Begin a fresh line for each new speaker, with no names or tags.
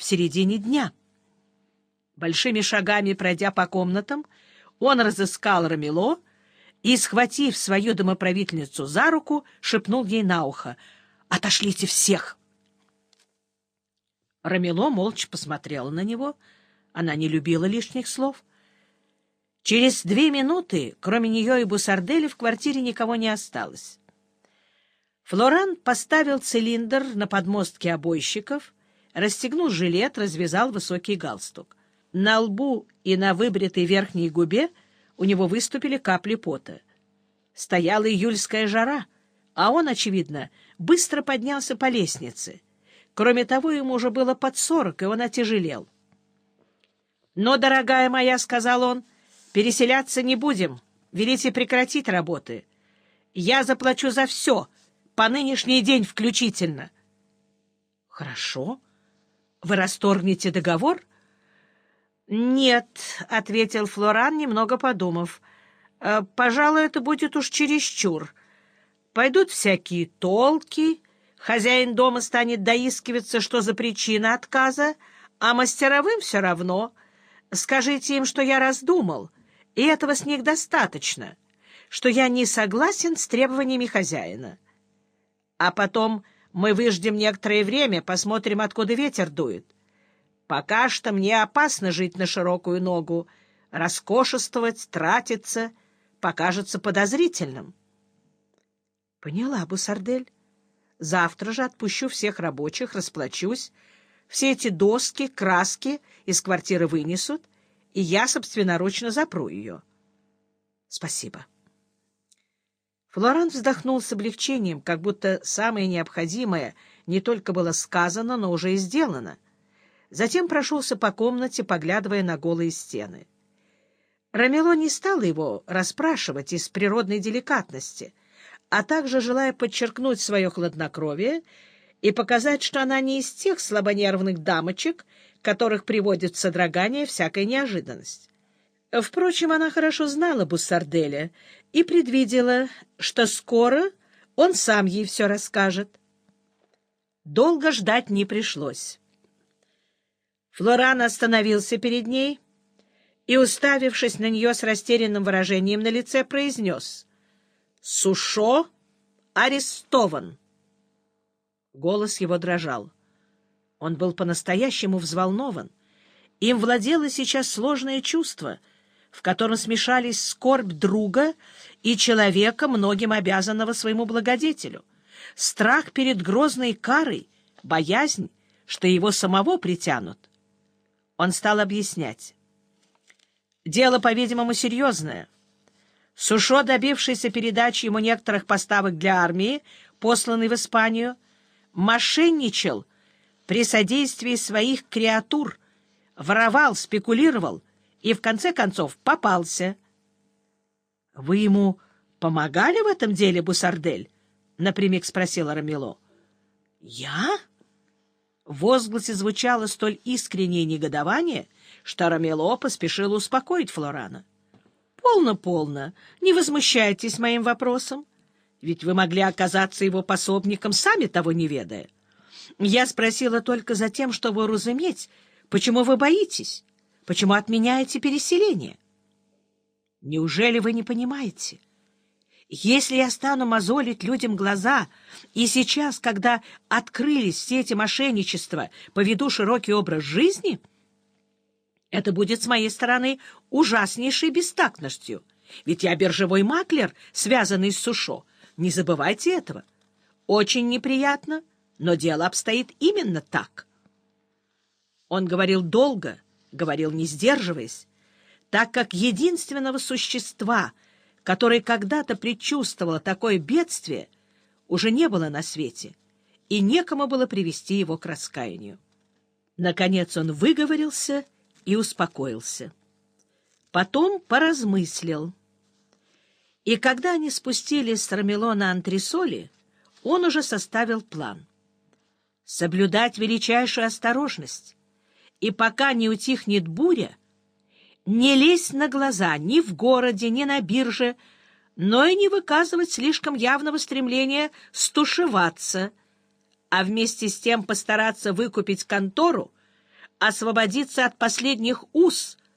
в середине дня. Большими шагами пройдя по комнатам, он разыскал Рамило и, схватив свою домоправительницу за руку, шепнул ей на ухо «Отошлите всех!» Рамило молча посмотрела на него. Она не любила лишних слов. Через две минуты, кроме нее и Бусардели, в квартире никого не осталось. Флоран поставил цилиндр на подмостке обойщиков, расстегнул жилет, развязал высокий галстук. На лбу и на выбритой верхней губе у него выступили капли пота. Стояла июльская жара, а он, очевидно, быстро поднялся по лестнице. Кроме того, ему уже было под сорок, и он отяжелел. «Но, дорогая моя, — сказал он, — переселяться не будем. Велите прекратить работы. Я заплачу за все, по нынешний день включительно». «Хорошо. Вы расторгнете договор?» «Нет», — ответил Флоран, немного подумав. «Э, «Пожалуй, это будет уж чересчур. Пойдут всякие толки, хозяин дома станет доискиваться, что за причина отказа, а мастеровым все равно. Скажите им, что я раздумал, и этого с них достаточно, что я не согласен с требованиями хозяина. А потом мы выждем некоторое время, посмотрим, откуда ветер дует». Пока что мне опасно жить на широкую ногу. Роскошествовать, тратиться покажется подозрительным. — Поняла, Бусардель. Завтра же отпущу всех рабочих, расплачусь. Все эти доски, краски из квартиры вынесут, и я собственноручно запру ее. — Спасибо. Флоран вздохнул с облегчением, как будто самое необходимое не только было сказано, но уже и сделано — Затем прошелся по комнате, поглядывая на голые стены. Рамело не стал его расспрашивать из природной деликатности, а также желая подчеркнуть свое хладнокровие и показать, что она не из тех слабонервных дамочек, которых приводит в содрогание всякая неожиданность. Впрочем, она хорошо знала Буссарделя и предвидела, что скоро он сам ей все расскажет. Долго ждать не пришлось. Флоран остановился перед ней и, уставившись на нее с растерянным выражением на лице, произнес «Сушо арестован». Голос его дрожал. Он был по-настоящему взволнован. Им владело сейчас сложное чувство, в котором смешались скорбь друга и человека, многим обязанного своему благодетелю, страх перед грозной карой, боязнь, что его самого притянут. Он стал объяснять. Дело, по-видимому, серьезное. Сушо, добившийся передачи ему некоторых поставок для армии, посланный в Испанию, мошенничал при содействии своих креатур, воровал, спекулировал и, в конце концов, попался. — Вы ему помогали в этом деле, Бусардель? — напрямик спросила Рамило. — Я? — в возгласе звучало столь искреннее негодование, что Рамело поспешил успокоить Флорана. — Полно, полно. Не возмущайтесь моим вопросом. Ведь вы могли оказаться его пособником, сами того не ведая. Я спросила только за тем, чтобы разуметь, почему вы боитесь, почему отменяете переселение. Неужели вы не понимаете? — если я стану мозолить людям глаза, и сейчас, когда открылись все эти мошенничества, поведу широкий образ жизни, это будет с моей стороны ужаснейшей бестактностью. Ведь я биржевой маклер, связанный с Сушо. Не забывайте этого. Очень неприятно, но дело обстоит именно так. Он говорил долго, говорил не сдерживаясь, так как единственного существа — которая когда-то предчувствовала такое бедствие, уже не было на свете, и некому было привести его к раскаянию. Наконец он выговорился и успокоился. Потом поразмыслил. И когда они спустились с Рамело на антресоли, он уже составил план. Соблюдать величайшую осторожность, и пока не утихнет буря, не лезть на глаза ни в городе, ни на бирже, но и не выказывать слишком явного стремления стушеваться, а вместе с тем постараться выкупить контору, освободиться от последних уз,